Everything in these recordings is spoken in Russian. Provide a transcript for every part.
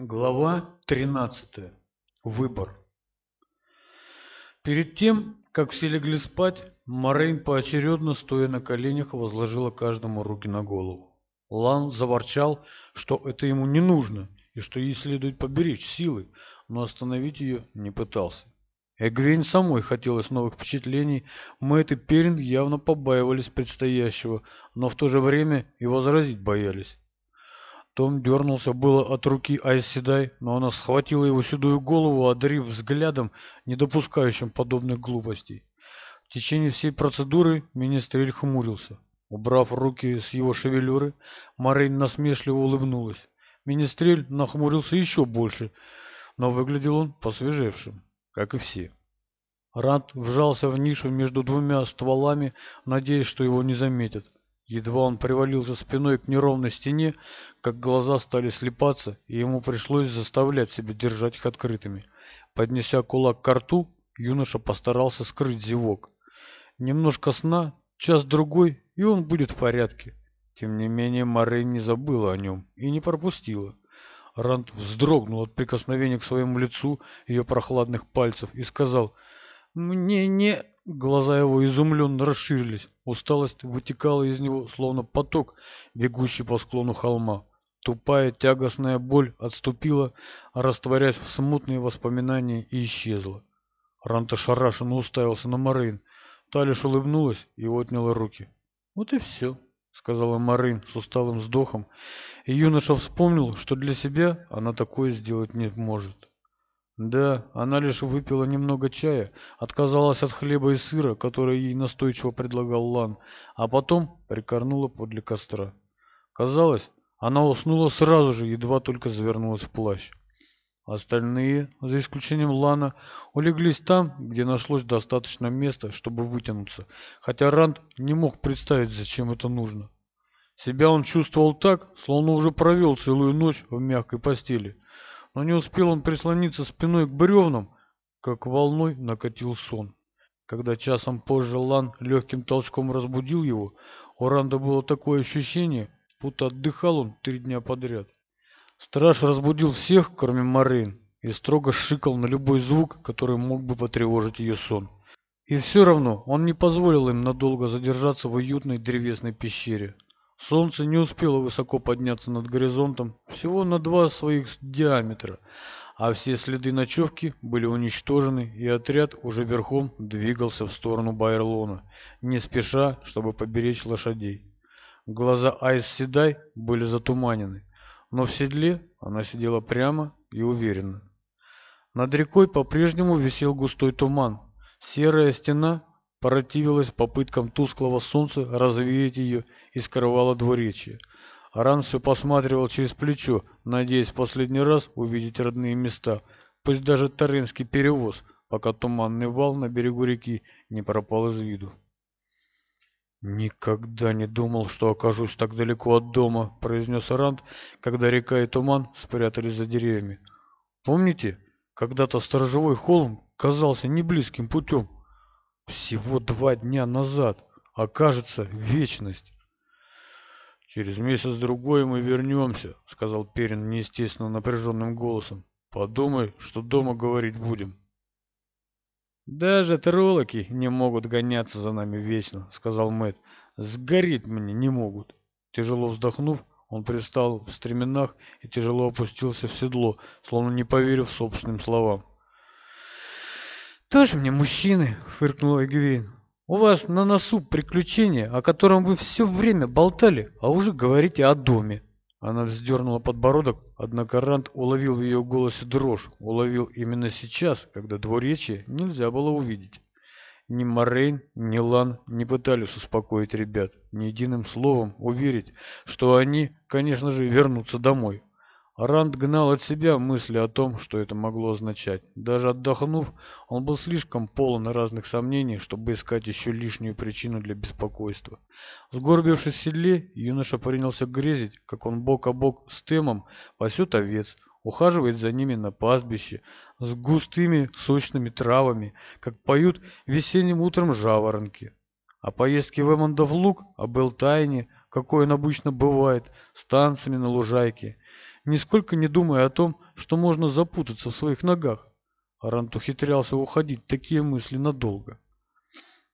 Глава 13. Выбор. Перед тем, как все легли спать, Морейн поочередно, стоя на коленях, возложила каждому руки на голову. Лан заворчал, что это ему не нужно, и что ей следует поберечь силы, но остановить ее не пытался. Эгвейн самой хотелось новых впечатлений, Мэтт и Перин явно побаивались предстоящего, но в то же время и возразить боялись. Том дернулся было от руки Айседай, но она схватила его седую голову, одарив взглядом, не допускающим подобных глупостей. В течение всей процедуры министрель хмурился. Убрав руки с его шевелюры, Морейн насмешливо улыбнулась. Министрель нахмурился еще больше, но выглядел он посвежевшим, как и все. Ранд вжался в нишу между двумя стволами, надеясь, что его не заметят. Едва он привалился спиной к неровной стене, как глаза стали слепаться, и ему пришлось заставлять себя держать их открытыми. Поднеся кулак к рту, юноша постарался скрыть зевок. Немножко сна, час-другой, и он будет в порядке. Тем не менее, Морей не забыла о нем и не пропустила. Ранд вздрогнул от прикосновения к своему лицу ее прохладных пальцев и сказал «Мне не...» Глаза его изумленно расширились. Усталость вытекала из него, словно поток, бегущий по склону холма. Тупая тягостная боль отступила, растворясь в смутные воспоминания и исчезла. Ранта шарашенно уставился на Марин. Та лишь улыбнулась и отняла руки. «Вот и все», — сказала Марин с усталым вздохом, и юноша вспомнил, что для себя она такое сделать не может. Да, она лишь выпила немного чая, отказалась от хлеба и сыра, который ей настойчиво предлагал Лан, а потом прикорнула подле костра. Казалось, она уснула сразу же, едва только завернулась в плащ. Остальные, за исключением Лана, улеглись там, где нашлось достаточно места, чтобы вытянуться, хотя Ранд не мог представить, зачем это нужно. Себя он чувствовал так, словно уже провел целую ночь в мягкой постели – но не успел он прислониться спиной к бревнам, как волной накатил сон. Когда часом позже Лан легким толчком разбудил его, у Ранда было такое ощущение, будто отдыхал он три дня подряд. Страж разбудил всех, кроме Марин, и строго шикал на любой звук, который мог бы потревожить ее сон. И все равно он не позволил им надолго задержаться в уютной древесной пещере. Солнце не успело высоко подняться над горизонтом, всего на два своих диаметра, а все следы ночевки были уничтожены, и отряд уже верхом двигался в сторону Байерлона, не спеша, чтобы поберечь лошадей. Глаза Айс Седай были затуманены, но в седле она сидела прямо и уверенно. Над рекой по-прежнему висел густой туман. Серая стена противилась попыткам тусклого солнца развеять ее и скрывала дворечье. Аран все посматривал через плечо, надеясь в последний раз увидеть родные места, пусть даже таринский перевоз, пока туманный вал на берегу реки не пропал из виду. «Никогда не думал, что окажусь так далеко от дома», — произнес Арант, когда река и туман спрятались за деревьями. «Помните, когда-то сторожевой холм казался неблизким путем?» Всего два дня назад. а кажется вечность. «Через месяц-другой мы вернемся», — сказал Перин неестественно напряженным голосом. «Подумай, что дома говорить будем». «Даже троллоки не могут гоняться за нами вечно», — сказал Мэт. «Сгореть мне не могут». Тяжело вздохнув, он пристал в стременах и тяжело опустился в седло, словно не поверив собственным словам. «Тоже мне мужчины!» — фыркнул Эгвейн. «У вас на носу приключение, о котором вы все время болтали, а уже говорите о доме!» Она вздернула подбородок, однако Рант уловил в ее голосе дрожь, уловил именно сейчас, когда двуречия нельзя было увидеть. Ни Морейн, ни Лан не пытались успокоить ребят, ни единым словом уверить, что они, конечно же, вернутся домой. Ранд гнал от себя мысли о том, что это могло означать. Даже отдохнув, он был слишком полон разных сомнений, чтобы искать еще лишнюю причину для беспокойства. Сгорбившись в седле, юноша принялся грезить, как он бок о бок с Темом пасет овец, ухаживает за ними на пастбище, с густыми сочными травами, как поют весенним утром жаворонки. О поездке в Эммондов луг, об Элтайне, какой он обычно бывает, с танцами на лужайке – нисколько не думая о том, что можно запутаться в своих ногах. Арант ухитрялся уходить такие мысли надолго.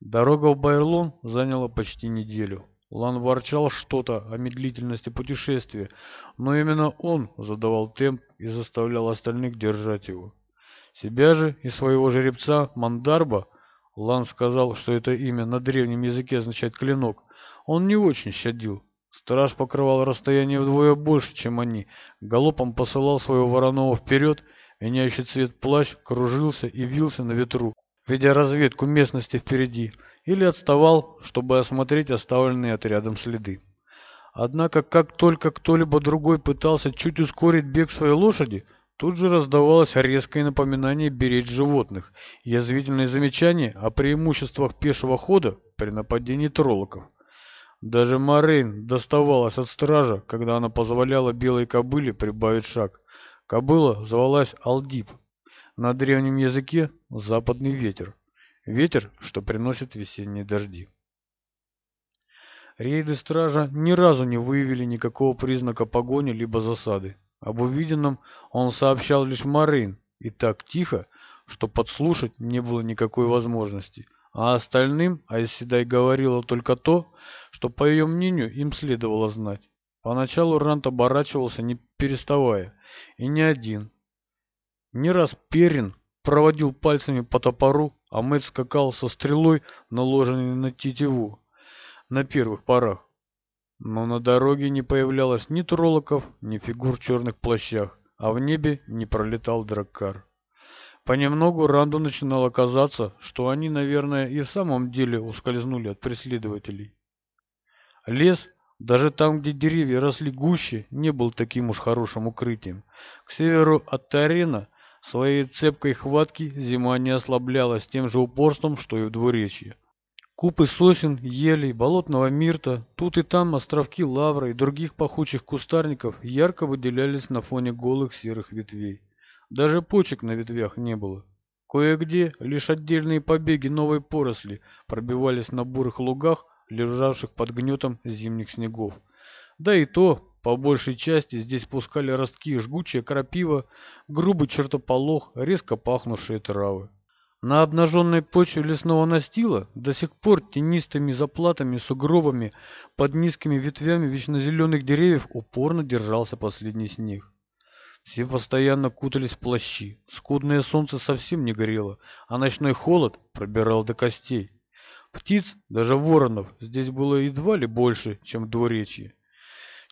Дорога в Байерлон заняла почти неделю. Лан ворчал что-то о медлительности путешествия, но именно он задавал темп и заставлял остальных держать его. Себя же и своего жеребца Мандарба, Лан сказал, что это имя на древнем языке означает «клинок», он не очень щадил, Страж покрывал расстояние вдвое больше, чем они. Галопом посылал своего вороного вперед, меняющий цвет плащ, кружился и вился на ветру, ведя разведку местности впереди, или отставал, чтобы осмотреть оставленные отрядом следы. Однако, как только кто-либо другой пытался чуть ускорить бег своей лошади, тут же раздавалось резкое напоминание беречь животных, язвительные замечания о преимуществах пешего хода при нападении троллоков. Даже Марин доставалась от стража, когда она позволяла белой кобыле прибавить шаг. Кобыла звалась Алдип, на древнем языке «западный ветер». Ветер, что приносит весенние дожди. Рейды стража ни разу не выявили никакого признака погони либо засады. Об увиденном он сообщал лишь Марин, и так тихо, что подслушать не было никакой возможности – а остальным Айседай говорила только то, что, по ее мнению, им следовало знать. Поначалу Рант оборачивался, не переставая, и не один. Не раз Перин проводил пальцами по топору, а Мэтт скакал со стрелой, наложенной на тетиву, на первых порах. Но на дороге не появлялось ни троллоков, ни фигур в черных плащах, а в небе не пролетал драккар понемногу Ранду начинало казаться, что они, наверное, и в самом деле ускользнули от преследователей. Лес, даже там, где деревья росли гуще, не был таким уж хорошим укрытием. К северу от Тарена своей цепкой хватки зима не ослаблялась тем же упорством, что и в двуречье. Купы сосен, елей, болотного мирта, тут и там островки лавра и других пахучих кустарников ярко выделялись на фоне голых серых ветвей. Даже почек на ветвях не было. Кое-где лишь отдельные побеги новой поросли пробивались на бурых лугах, лежавших под гнетом зимних снегов. Да и то, по большей части, здесь пускали ростки жгучее крапива, грубый чертополох, резко пахнувшие травы. На обнаженной почве лесного настила до сих пор тенистыми заплатами, сугробами, под низкими ветвями вечнозеленых деревьев упорно держался последний снег. Все постоянно кутались в плащи. Скудное солнце совсем не горело, а ночной холод пробирал до костей. Птиц, даже воронов, здесь было едва ли больше, чем в двуречье.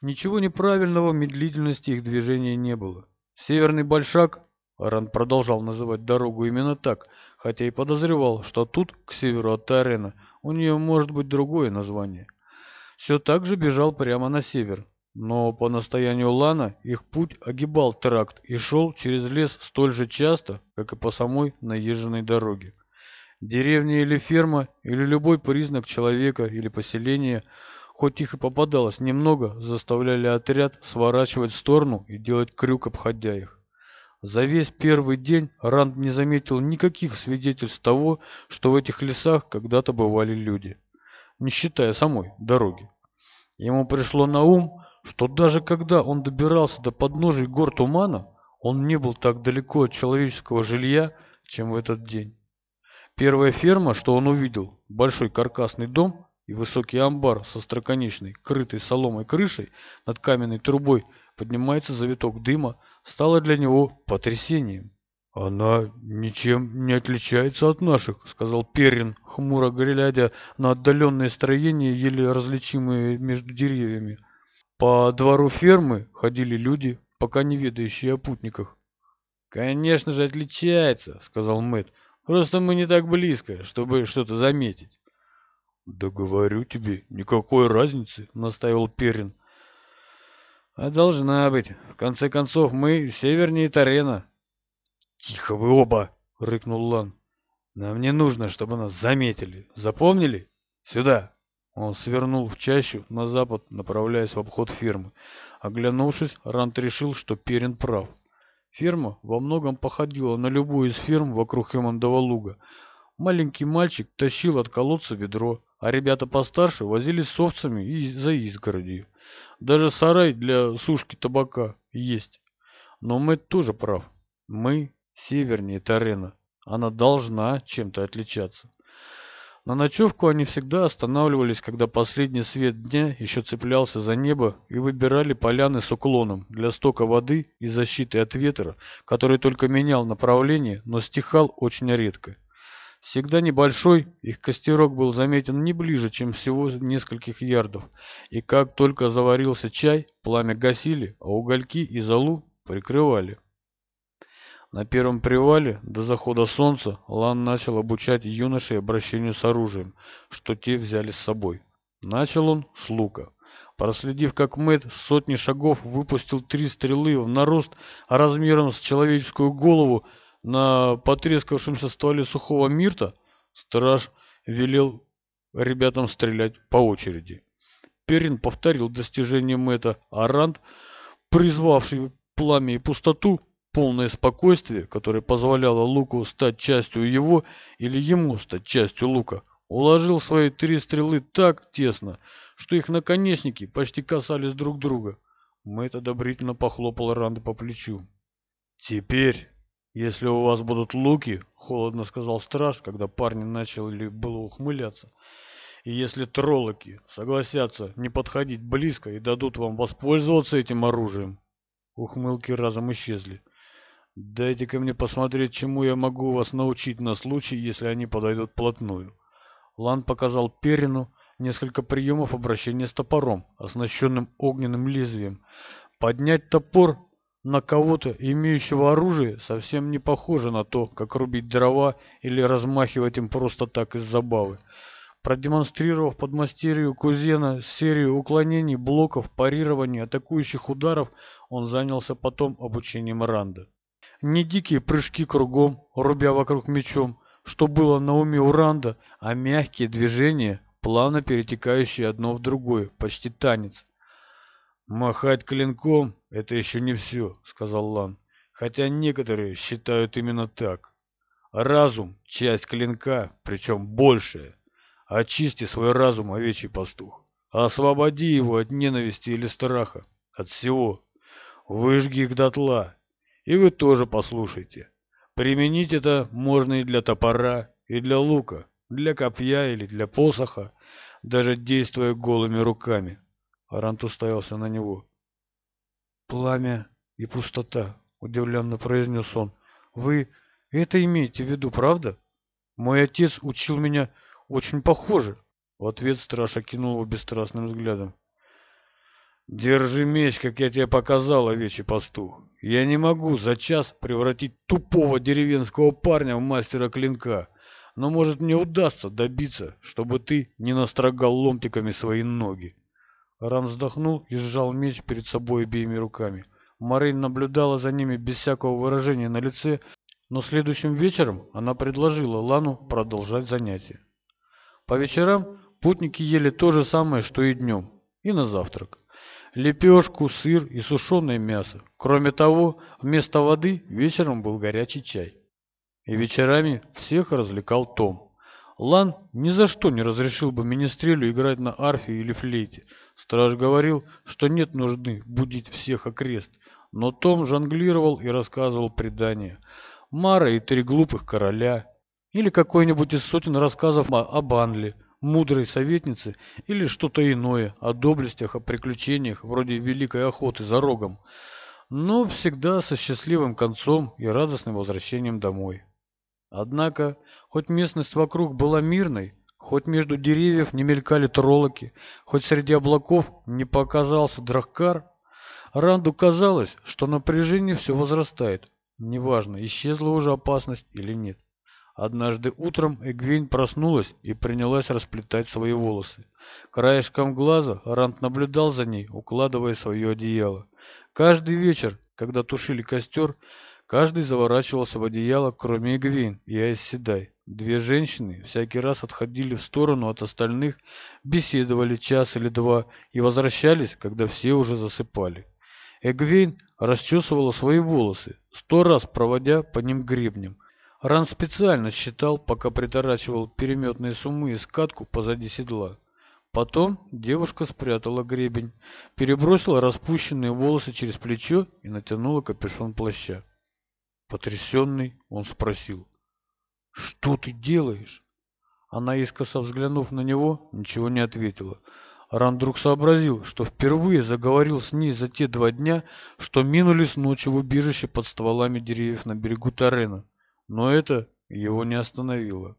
Ничего неправильного в медлительности их движения не было. Северный Большак, Аран продолжал называть дорогу именно так, хотя и подозревал, что тут, к северу от Тарена, у нее может быть другое название. Все так же бежал прямо на север, но по настоянию Лана их путь огибал тракт и шел через лес столь же часто, как и по самой наезженной дороге. Деревня или ферма, или любой признак человека или поселения, хоть их и попадалось немного, заставляли отряд сворачивать в сторону и делать крюк, обходя их. За весь первый день Ранд не заметил никаких свидетельств того, что в этих лесах когда-то бывали люди, не считая самой дороги. Ему пришло на ум, что даже когда он добирался до подножий гор тумана, он не был так далеко от человеческого жилья, чем в этот день. Первая ферма, что он увидел, большой каркасный дом и высокий амбар со строконечной, крытой соломой крышей над каменной трубой поднимается завиток дыма, стало для него потрясением. «Она ничем не отличается от наших», — сказал Перин, хмуро глядя на отдаленные строения, еле различимые между деревьями. По двору фермы ходили люди, пока не ведающие о путниках. «Конечно же отличается», — сказал Мэт. «Просто мы не так близко, чтобы что-то заметить». «Да говорю тебе, никакой разницы», — настаивал Перин. «А должна быть. В конце концов, мы севернее Тарена». «Тихо вы оба!» — рыкнул Лан. «Нам не нужно, чтобы нас заметили. Запомнили? Сюда!» Он свернул в чащу на запад, направляясь в обход фермы. Оглянувшись, Рант решил, что Перин прав. Ферма во многом походила на любую из ферм вокруг Хемондова луга. Маленький мальчик тащил от колодца ведро, а ребята постарше возились с овцами и за изгородью. Даже сарай для сушки табака есть. Но Мэтт тоже прав. Мы севернее Тарена. Она должна чем-то отличаться. На ночевку они всегда останавливались, когда последний свет дня еще цеплялся за небо и выбирали поляны с уклоном для стока воды и защиты от ветра, который только менял направление, но стихал очень редко. Всегда небольшой, их костерок был заметен не ближе, чем всего нескольких ярдов, и как только заварился чай, пламя гасили, а угольки и золу прикрывали. На первом привале до захода солнца Лан начал обучать юношей обращению с оружием, что те взяли с собой. Начал он с лука. Проследив, как Мэтт сотни шагов выпустил три стрелы в нарост размером с человеческую голову на потрескавшемся стволе сухого мирта, страж велел ребятам стрелять по очереди. Перин повторил достижение Мэтта, а Ранд, призвавший пламя и пустоту, полное спокойствие, которое позволяло луку стать частью его или ему стать частью лука, уложил свои три стрелы так тесно, что их наконечники почти касались друг друга. Мэтт одобрительно похлопал Ранда по плечу. «Теперь, если у вас будут луки, — холодно сказал страж, когда парни начали было ухмыляться, — и если троллоки согласятся не подходить близко и дадут вам воспользоваться этим оружием, Ухмылки разом исчезли. Дайте-ка мне посмотреть, чему я могу вас научить на случай, если они подойдут плотную. Лан показал Перину несколько приемов обращения с топором, оснащенным огненным лезвием. Поднять топор на кого-то, имеющего оружие, совсем не похоже на то, как рубить дрова или размахивать им просто так из забавы. Продемонстрировав подмастерью Кузена серию уклонений, блоков, парирований, атакующих ударов, он занялся потом обучением Ранда не дикие прыжки кругом, рубя вокруг мечом, что было на уме Уранда, а мягкие движения, плавно перетекающие одно в другое, почти танец. «Махать клинком — это еще не все», — сказал Лан, «хотя некоторые считают именно так. Разум — часть клинка, причем большая. Очисти свой разум, овечий пастух, освободи его от ненависти или страха, от всего. Выжги их дотла, и вы тоже послушайте. Применить это можно и для топора, и для лука, для копья или для посоха, даже действуя голыми руками. Арант уставился на него. «Пламя и пустота», — удивленно произнес он. «Вы это имеете в виду, правда? Мой отец учил меня очень похоже». В ответ страж окинул его бесстрастным взглядом. «Держи меч, как я тебе показал, овечий пастух. Я не могу за час превратить тупого деревенского парня в мастера клинка, но, может, мне удастся добиться, чтобы ты не настрогал ломтиками свои ноги. Ран вздохнул и сжал меч перед собой обеими руками. Марин наблюдала за ними без всякого выражения на лице, но следующим вечером она предложила Лану продолжать занятия. По вечерам путники ели то же самое, что и днем, и на завтрак лепешку, сыр и сушеное мясо. Кроме того, вместо воды вечером был горячий чай. И вечерами всех развлекал Том. Лан ни за что не разрешил бы министрелю играть на арфе или флейте. Страж говорил, что нет нужды будить всех окрест. Но Том жонглировал и рассказывал предания. Мара и три глупых короля. Или какой-нибудь из сотен рассказов о Банле, мудрой советницы или что-то иное о доблестях, о приключениях вроде великой охоты за рогом, но всегда со счастливым концом и радостным возвращением домой. Однако, хоть местность вокруг была мирной, хоть между деревьев не мелькали троллоки, хоть среди облаков не показался драккар, Ранду казалось, что напряжение все возрастает, неважно, исчезла уже опасность или нет. Однажды утром Эгвин проснулась и принялась расплетать свои волосы. Краешком глаза Рант наблюдал за ней, укладывая свое одеяло. Каждый вечер, когда тушили костер, каждый заворачивался в одеяло, кроме Эгвин и Айседай. Две женщины всякий раз отходили в сторону от остальных, беседовали час или два и возвращались, когда все уже засыпали. Эгвин расчесывала свои волосы, сто раз проводя по ним гребнем, Ран специально считал, пока приторачивал переметные суммы и скатку позади седла. Потом девушка спрятала гребень, перебросила распущенные волосы через плечо и натянула капюшон плаща. Потрясенный, он спросил, «Что ты делаешь?» Она, искоса взглянув на него, ничего не ответила. Ран вдруг сообразил, что впервые заговорил с ней за те два дня, что минули с ночью в убежище под стволами деревьев на берегу Тарена но это его не остановило.